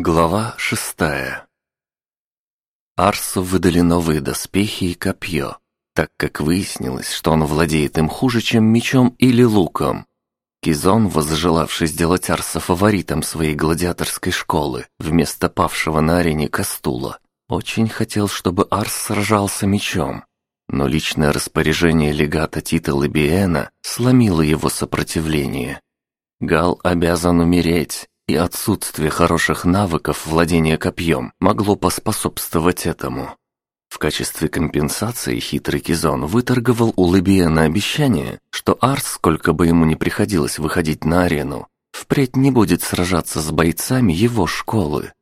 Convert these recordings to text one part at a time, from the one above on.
Глава шестая Арсу выдали новые доспехи и копье, так как выяснилось, что он владеет им хуже, чем мечом или луком. Кизон, возжелавший сделать Арса фаворитом своей гладиаторской школы, вместо павшего на арене Кастула, очень хотел, чтобы Арс сражался мечом. Но личное распоряжение легата Тита Лабиена сломило его сопротивление. Гал обязан умереть, и отсутствие хороших навыков владения копьем могло поспособствовать этому. В качестве компенсации хитрый Кизон выторговал у Лабиена обещание, что Арс, сколько бы ему ни приходилось выходить на арену, впредь не будет сражаться с бойцами его школы.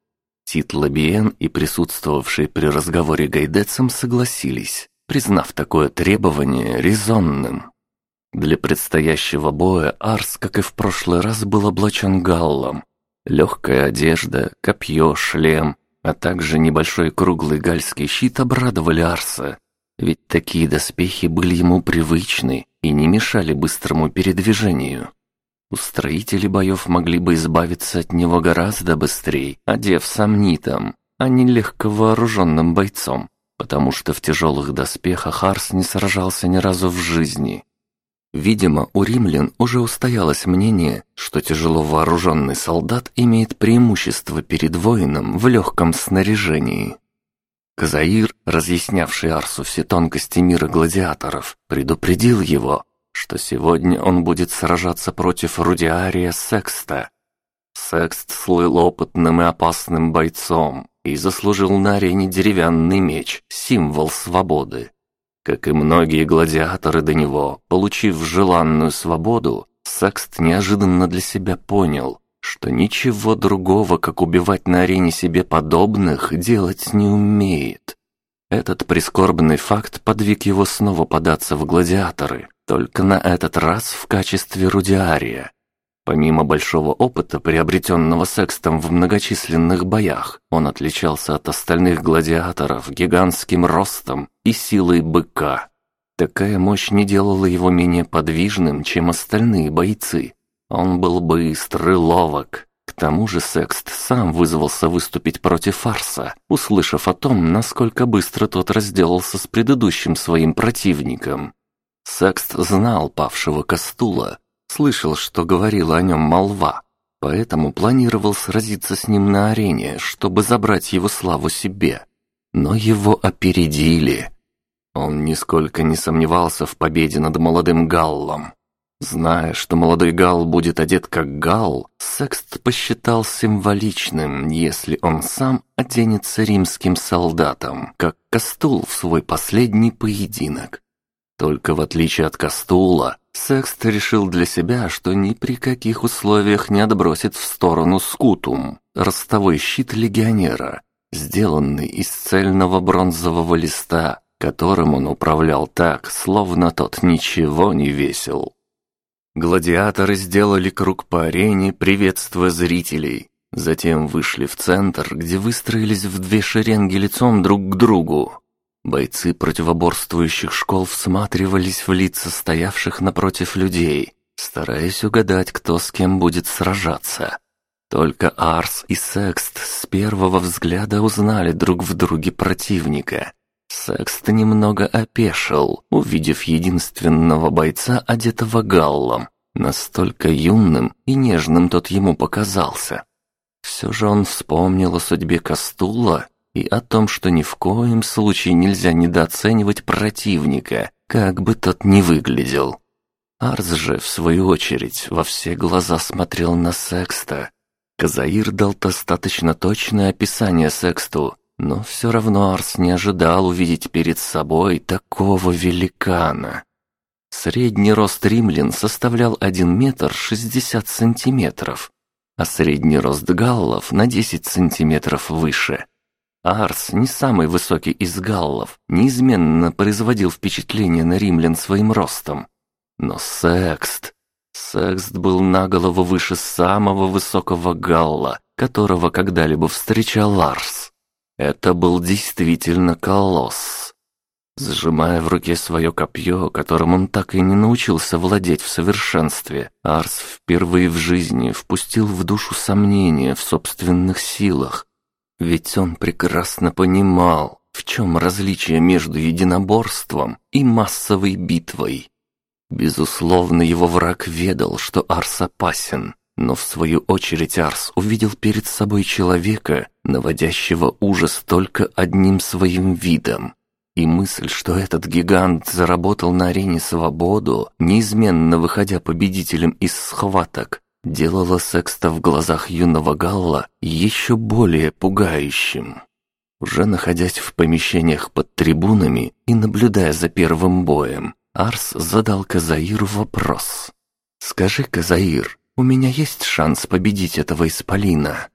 Тит Лабиен и присутствовавшие при разговоре гайдецам согласились, признав такое требование резонным. Для предстоящего боя Арс, как и в прошлый раз, был облачен галлом, Легкая одежда, копье, шлем, а также небольшой круглый гальский щит обрадовали Арса. Ведь такие доспехи были ему привычны и не мешали быстрому передвижению. Устроители боев могли бы избавиться от него гораздо быстрее, одев сомнитом, а не легковооруженным бойцом, потому что в тяжелых доспехах Арс не сражался ни разу в жизни. Видимо, у римлян уже устоялось мнение, что тяжело вооруженный солдат имеет преимущество перед воином в легком снаряжении. Казаир, разъяснявший Арсу все тонкости мира гладиаторов, предупредил его, что сегодня он будет сражаться против Рудиария Секста. Секст слыл опытным и опасным бойцом и заслужил на арене деревянный меч, символ свободы. Как и многие гладиаторы до него, получив желанную свободу, Секст неожиданно для себя понял, что ничего другого, как убивать на арене себе подобных, делать не умеет. Этот прискорбный факт подвиг его снова податься в гладиаторы, только на этот раз в качестве рудиария. Помимо большого опыта, приобретенного секстом в многочисленных боях, он отличался от остальных гладиаторов гигантским ростом и силой быка. Такая мощь не делала его менее подвижным, чем остальные бойцы. Он был быстрый, ловок. К тому же Секст сам вызвался выступить против Фарса, услышав о том, насколько быстро тот разделался с предыдущим своим противником. Секст знал павшего Кастула Слышал, что говорила о нем молва, поэтому планировал сразиться с ним на арене, чтобы забрать его славу себе. Но его опередили. Он нисколько не сомневался в победе над молодым Галлом. Зная, что молодой Галл будет одет как Галл, Секст посчитал символичным, если он сам оденется римским солдатом, как Кастул в свой последний поединок. Только в отличие от Кастула, Секст решил для себя, что ни при каких условиях не отбросит в сторону скутум, ростовой щит легионера, сделанный из цельного бронзового листа, которым он управлял так, словно тот ничего не весил. Гладиаторы сделали круг по арене, приветствуя зрителей. Затем вышли в центр, где выстроились в две шеренги лицом друг к другу. Бойцы противоборствующих школ всматривались в лица стоявших напротив людей, стараясь угадать, кто с кем будет сражаться. Только Арс и Секст с первого взгляда узнали друг в друге противника. Секст немного опешил, увидев единственного бойца, одетого галлом. Настолько юным и нежным тот ему показался. Все же он вспомнил о судьбе Кастула и о том, что ни в коем случае нельзя недооценивать противника, как бы тот ни выглядел. Арс же, в свою очередь, во все глаза смотрел на Секста. Казаир дал достаточно точное описание Сексту, но все равно Арс не ожидал увидеть перед собой такого великана. Средний рост римлян составлял 1 метр 60 сантиметров, а средний рост галлов на 10 сантиметров выше – Арс, не самый высокий из галлов, неизменно производил впечатление на римлян своим ростом. Но Секст... Секст был на голову выше самого высокого галла, которого когда-либо встречал Арс. Это был действительно колосс. Сжимая в руке свое копье, которым он так и не научился владеть в совершенстве, Арс впервые в жизни впустил в душу сомнения в собственных силах. Ведь он прекрасно понимал, в чем различие между единоборством и массовой битвой. Безусловно, его враг ведал, что Арс опасен, но в свою очередь Арс увидел перед собой человека, наводящего ужас только одним своим видом. И мысль, что этот гигант заработал на арене свободу, неизменно выходя победителем из схваток, делала секста в глазах юного Галла еще более пугающим. Уже находясь в помещениях под трибунами и наблюдая за первым боем, Арс задал Казаиру вопрос. «Скажи, Казаир, у меня есть шанс победить этого исполина?»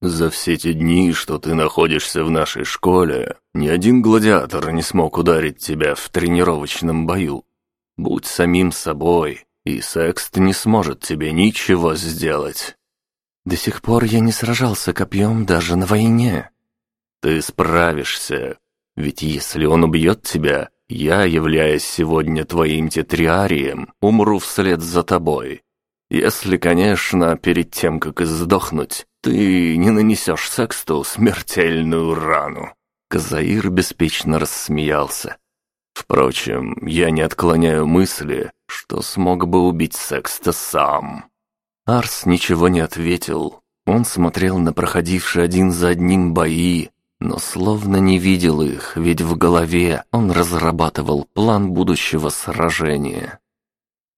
«За все те дни, что ты находишься в нашей школе, ни один гладиатор не смог ударить тебя в тренировочном бою. Будь самим собой, и Секст не сможет тебе ничего сделать». «До сих пор я не сражался копьем даже на войне», ты справишься. Ведь если он убьет тебя, я, являясь сегодня твоим тетриарием, умру вслед за тобой. Если, конечно, перед тем, как сдохнуть, ты не нанесешь Сексту смертельную рану». Казаир беспечно рассмеялся. «Впрочем, я не отклоняю мысли, что смог бы убить Секста сам». Арс ничего не ответил. Он смотрел на проходившие один за одним бои, но словно не видел их, ведь в голове он разрабатывал план будущего сражения.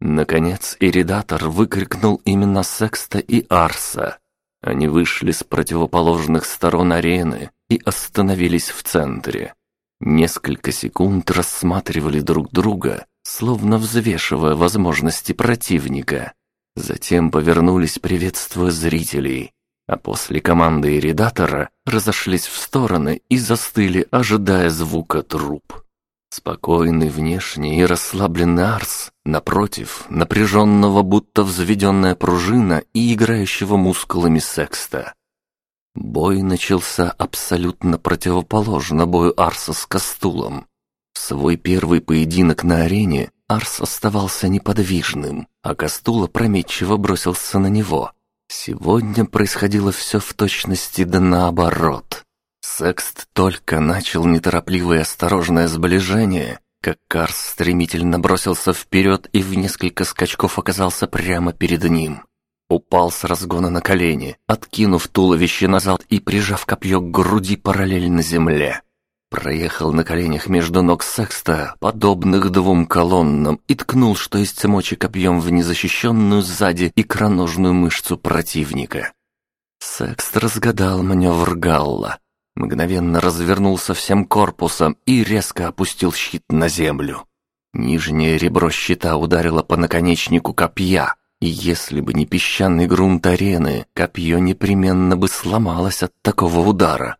Наконец, Иридатор выкрикнул именно Секста и Арса. Они вышли с противоположных сторон арены и остановились в центре. Несколько секунд рассматривали друг друга, словно взвешивая возможности противника. Затем повернулись, приветствуя зрителей, а после команды и редатора разошлись в стороны и застыли, ожидая звука труп. Спокойный внешне и расслабленный Арс, напротив, напряженного, будто взведенная пружина и играющего мускулами секста. Бой начался абсолютно противоположно бою Арса с Кастулом. Свой первый поединок на арене Арс оставался неподвижным, а Кастула прометчиво бросился на него, Сегодня происходило все в точности да наоборот. Секст только начал неторопливое и осторожное сближение, как Карс стремительно бросился вперед и в несколько скачков оказался прямо перед ним. Упал с разгона на колени, откинув туловище назад и прижав копье к груди параллельно земле. Проехал на коленях между ног секста, подобных двум колоннам, и ткнул, что есть мочи копьем в незащищенную сзади икроножную мышцу противника. Секст разгадал маневр Галла, мгновенно развернулся всем корпусом и резко опустил щит на землю. Нижнее ребро щита ударило по наконечнику копья, и если бы не песчаный грунт арены, копье непременно бы сломалось от такого удара.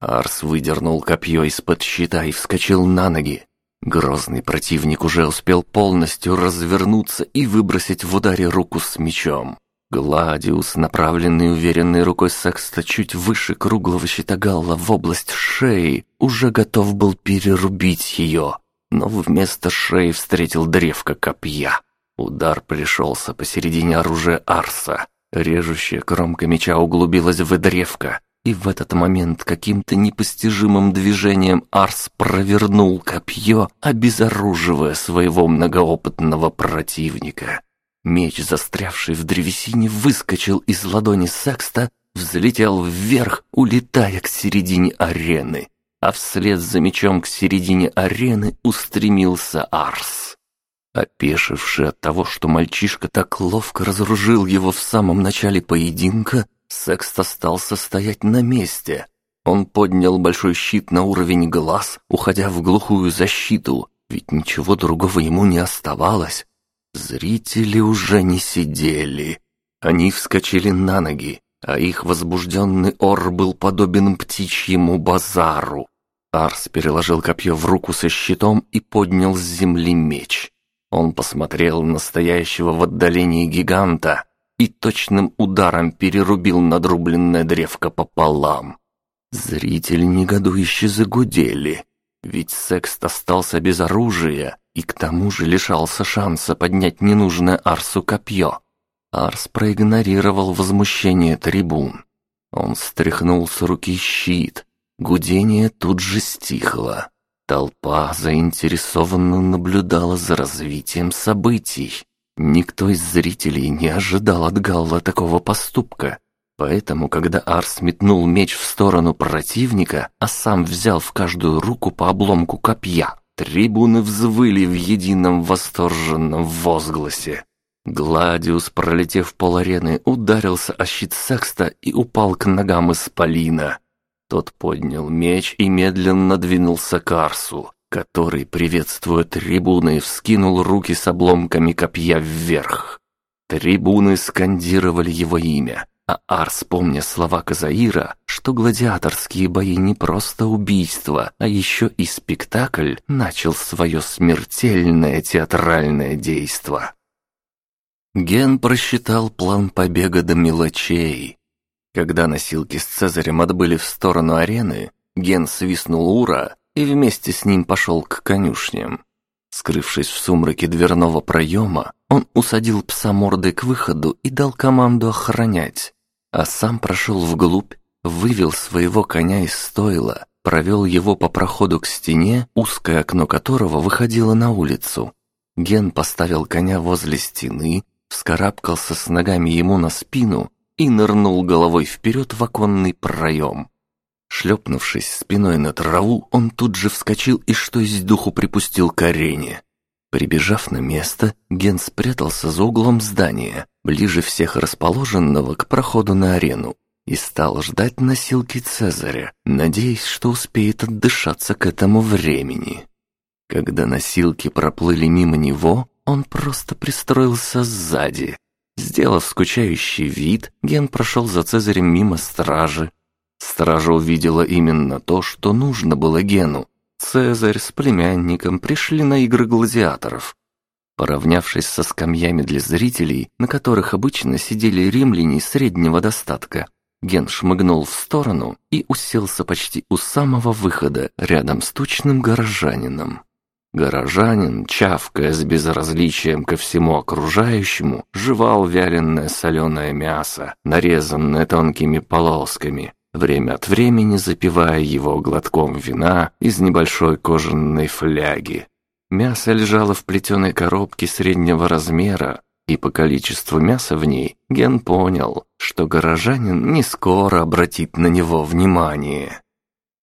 Арс выдернул копье из-под щита и вскочил на ноги. Грозный противник уже успел полностью развернуться и выбросить в ударе руку с мечом. Гладиус, направленный уверенной рукой Секста чуть выше круглого щита Галла в область шеи, уже готов был перерубить ее, но вместо шеи встретил древко копья. Удар пришелся посередине оружия Арса. Режущая кромка меча углубилась в древко, и в этот момент каким-то непостижимым движением Арс провернул копье, обезоруживая своего многоопытного противника. Меч, застрявший в древесине, выскочил из ладони Секста, взлетел вверх, улетая к середине арены, а вслед за мечом к середине арены устремился Арс. Опешивший от того, что мальчишка так ловко разоружил его в самом начале поединка, Секст остался стоять на месте. Он поднял большой щит на уровень глаз, уходя в глухую защиту, ведь ничего другого ему не оставалось. Зрители уже не сидели. Они вскочили на ноги, а их возбужденный ор был подобен птичьему базару. Арс переложил копье в руку со щитом и поднял с земли меч. Он посмотрел на стоящего в отдалении гиганта, и точным ударом перерубил надрубленное древко пополам. Зрители негодующе загудели. Ведь Секст остался без оружия и к тому же лишался шанса поднять ненужное Арсу копье. Арс проигнорировал возмущение трибун. Он стряхнул с руки щит. Гудение тут же стихло. Толпа заинтересованно наблюдала за развитием событий. Никто из зрителей не ожидал от Галла такого поступка. Поэтому, когда Арс метнул меч в сторону противника, а сам взял в каждую руку по обломку копья, трибуны взвыли в едином восторженном возгласе. Гладиус, пролетев пол арены, ударился о щит Секста и упал к ногам Исполина. Тот поднял меч и медленно двинулся к Арсу, который, приветствуя трибуны, вскинул руки с обломками копья вверх. Трибуны скандировали его имя, а Арс, помня слова Казаира, что гладиаторские бои не просто убийство, а еще и спектакль, начал свое смертельное театральное действо. Ген просчитал план побега до мелочей. Когда носилки с Цезарем отбыли в сторону арены, Ген свистнул Ура и вместе с ним пошел к конюшням. Скрывшись в сумраке дверного проема, он усадил пса мордой к выходу и дал команду охранять, а сам прошел вглубь, вывел своего коня из стойла, провел его по проходу к стене, узкое окно которого выходило на улицу. Ген поставил коня возле стены, вскарабкался с ногами ему на спину и нырнул головой вперед в оконный проем. Шлепнувшись спиной на траву, он тут же вскочил и что из духу припустил к арене. Прибежав на место, Ген спрятался за углом здания, ближе всех расположенного к проходу на арену, и стал ждать носилки Цезаря, надеясь, что успеет отдышаться к этому времени. Когда носилки проплыли мимо него, он просто пристроился сзади. Сделав скучающий вид, Ген прошел за Цезарем мимо стражи. Стража увидела именно то, что нужно было Гену. Цезарь с племянником пришли на игры гладиаторов. Поравнявшись со скамьями для зрителей, на которых обычно сидели римляне среднего достатка, Ген шмыгнул в сторону и уселся почти у самого выхода, рядом с тучным горожанином. Горожанин, чавкая с безразличием ко всему окружающему, жевал вяленое соленое мясо, нарезанное тонкими полосками, время от времени запивая его глотком вина из небольшой кожаной фляги. Мясо лежало в плетеной коробке среднего размера, и по количеству мяса в ней Ген понял, что горожанин не скоро обратит на него внимание.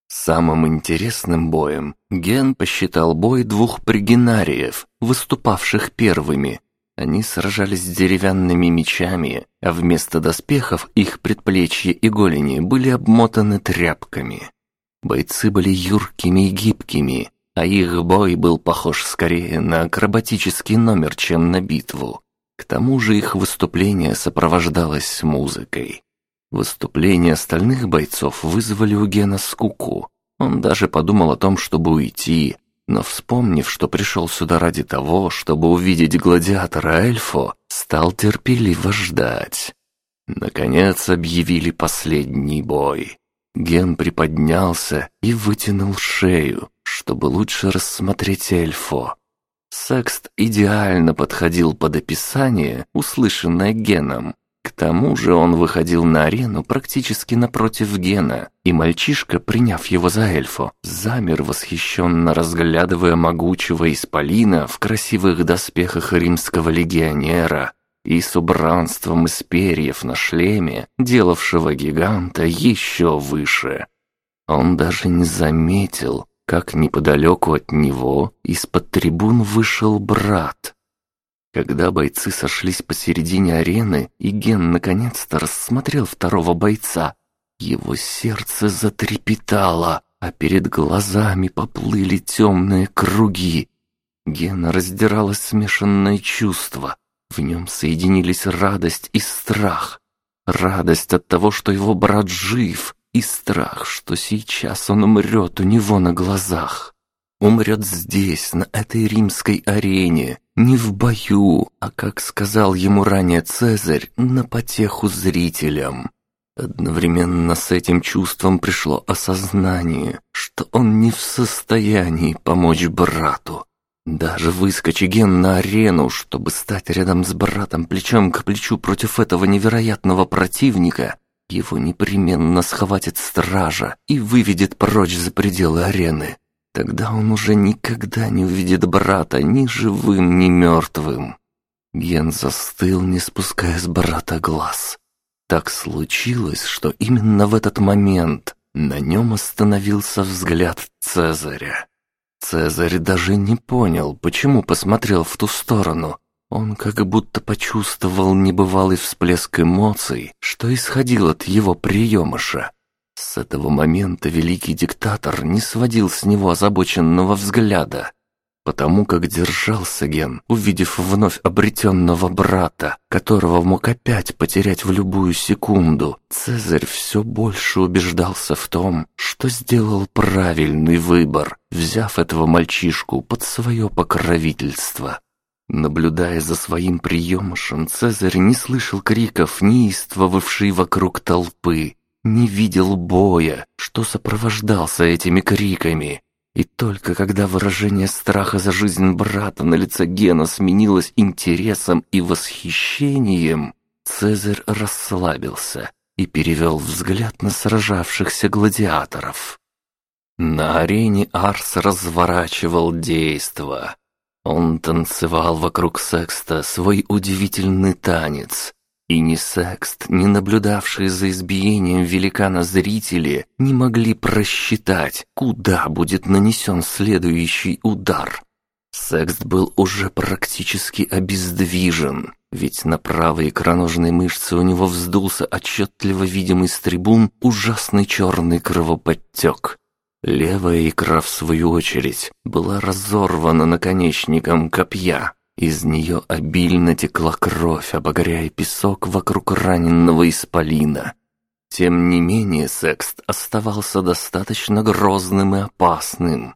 Самым интересным боем Ген посчитал бой двух пригенариев, выступавших первыми. Они сражались с деревянными мечами, а вместо доспехов их предплечья и голени были обмотаны тряпками. Бойцы были юркими и гибкими, а их бой был похож скорее на акробатический номер, чем на битву. К тому же их выступление сопровождалось музыкой. Выступления остальных бойцов вызвали у Гена скуку. Он даже подумал о том, чтобы уйти, но вспомнив, что пришел сюда ради того, чтобы увидеть гладиатора Эльфо, стал терпеливо ждать. Наконец объявили последний бой. Ген приподнялся и вытянул шею, чтобы лучше рассмотреть Эльфо. Секст идеально подходил под описание, услышанное Геном. К тому же он выходил на арену практически напротив Гена, и мальчишка, приняв его за эльфа, замер восхищенно разглядывая могучего исполина в красивых доспехах римского легионера и с убранством из перьев на шлеме, делавшего гиганта еще выше. Он даже не заметил, как неподалеку от него из-под трибун вышел брат, когда бойцы сошлись посередине арены, и Ген наконец-то рассмотрел второго бойца, его сердце затрепетало, а перед глазами поплыли темные круги. Гена раздирало смешанное чувство. В нем соединились радость и страх. Радость от того, что его брат жив, и страх, что сейчас он умрет у него на глазах. Умрет здесь, на этой римской арене, не в бою, а, как сказал ему ранее Цезарь, на потеху зрителям. Одновременно с этим чувством пришло осознание, что он не в состоянии помочь брату. Даже выскочи Ген на арену, чтобы стать рядом с братом плечом к плечу против этого невероятного противника, его непременно схватит стража и выведет прочь за пределы арены. Тогда он уже никогда не увидит брата ни живым, ни мертвым. Ген застыл, не спуская с брата глаз. Так случилось, что именно в этот момент на нем остановился взгляд Цезаря. Цезарь даже не понял, почему посмотрел в ту сторону. Он как будто почувствовал небывалый всплеск эмоций, что исходил от его приемыша. С этого момента великий диктатор не сводил с него озабоченного взгляда потому как держался Ген, увидев вновь обретенного брата, которого мог опять потерять в любую секунду. Цезарь все больше убеждался в том, что сделал правильный выбор, взяв этого мальчишку под свое покровительство. Наблюдая за своим приемышем, Цезарь не слышал криков, неистовавшей вокруг толпы, не видел боя, что сопровождался этими криками, и только когда выражение страха за жизнь брата на лице Гена сменилось интересом и восхищением, Цезарь расслабился и перевел взгляд на сражавшихся гладиаторов. На арене Арс разворачивал действо. Он танцевал вокруг Секста свой удивительный танец, и ни Секст, ни наблюдавшие за избиением великана зрители не могли просчитать, куда будет нанесен следующий удар. Секст был уже практически обездвижен, ведь на правой икроножной мышце у него вздулся отчетливо видимый с трибун ужасный черный кровоподтек. Левая икра, в свою очередь, была разорвана наконечником копья, из нее обильно текла кровь, обогряя песок вокруг раненного исполина. Тем не менее, Секст оставался достаточно грозным и опасным.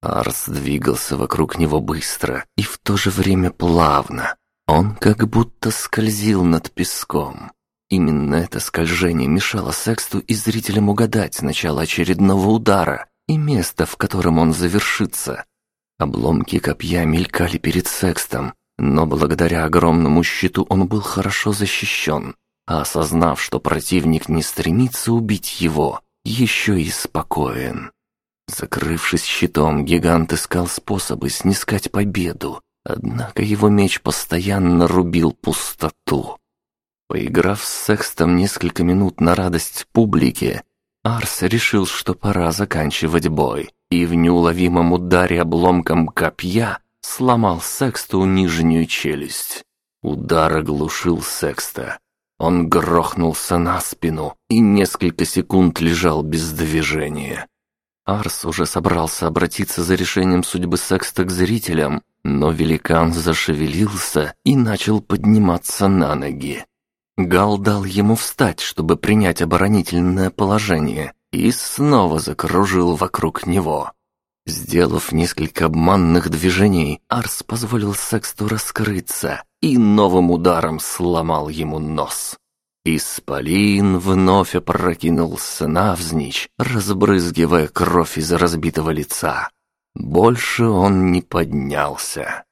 Арс двигался вокруг него быстро и в то же время плавно. Он как будто скользил над песком. Именно это скольжение мешало Сексту и зрителям угадать начало очередного удара и место, в котором он завершится. Обломки копья мелькали перед Секстом, но благодаря огромному щиту он был хорошо защищен, а осознав, что противник не стремится убить его, еще и спокоен. Закрывшись щитом, гигант искал способы снискать победу, однако его меч постоянно рубил пустоту. Поиграв с Секстом несколько минут на радость публике, Арс решил, что пора заканчивать бой и в неуловимом ударе обломком копья сломал Сексту нижнюю челюсть. Удар оглушил Секста. Он грохнулся на спину и несколько секунд лежал без движения. Арс уже собрался обратиться за решением судьбы Секста к зрителям, но великан зашевелился и начал подниматься на ноги. Гал дал ему встать, чтобы принять оборонительное положение, и снова закружил вокруг него. Сделав несколько обманных движений, Арс позволил Сексту раскрыться и новым ударом сломал ему нос. Исполин вновь опрокинулся навзничь, разбрызгивая кровь из разбитого лица. Больше он не поднялся.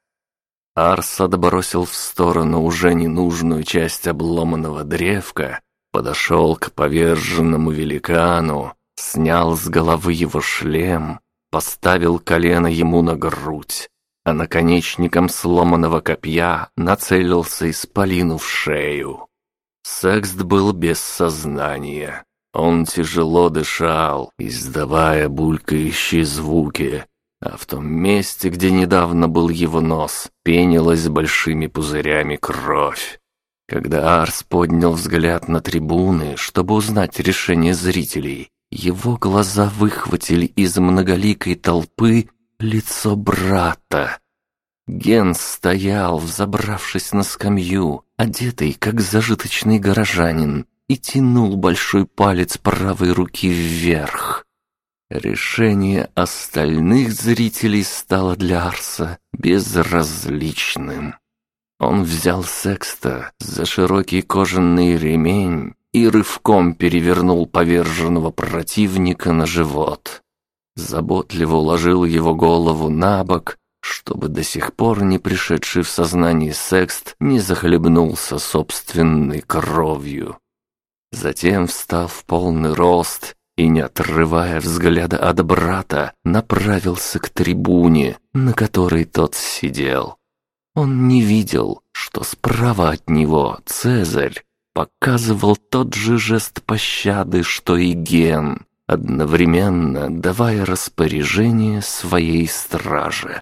Арс отбросил в сторону уже ненужную часть обломанного древка подошел к поверженному великану, снял с головы его шлем, поставил колено ему на грудь, а наконечником сломанного копья нацелился исполину в шею. Секст был без сознания. Он тяжело дышал, издавая булькающие звуки, а в том месте, где недавно был его нос, пенилась большими пузырями кровь. Когда Арс поднял взгляд на трибуны, чтобы узнать решение зрителей, его глаза выхватили из многоликой толпы лицо брата. Ген стоял, взобравшись на скамью, одетый как зажиточный горожанин, и тянул большой палец правой руки вверх. Решение остальных зрителей стало для Арса безразличным. Он взял секста за широкий кожаный ремень и рывком перевернул поверженного противника на живот. Заботливо уложил его голову на бок, чтобы до сих пор не пришедший в сознание секст не захлебнулся собственной кровью. Затем, встав в полный рост и, не отрывая взгляда от брата, направился к трибуне, на которой тот сидел. Он не видел, что справа от него Цезарь показывал тот же жест пощады, что и Ген, одновременно давая распоряжение своей страже.